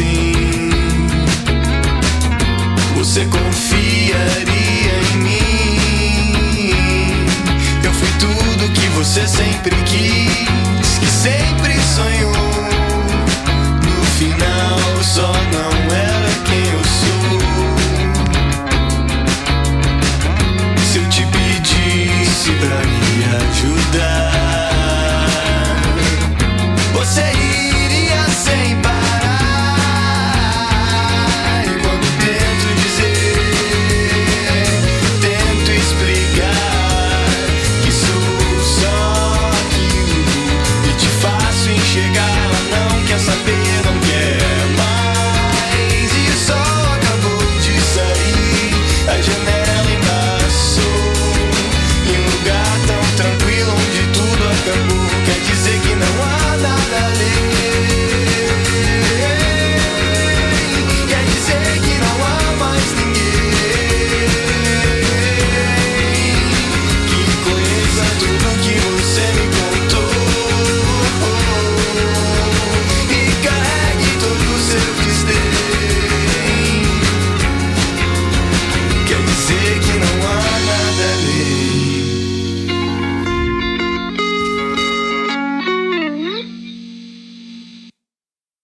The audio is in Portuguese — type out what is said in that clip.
assim, você confiaria em mim? Eu fui tudo que você sempre quis.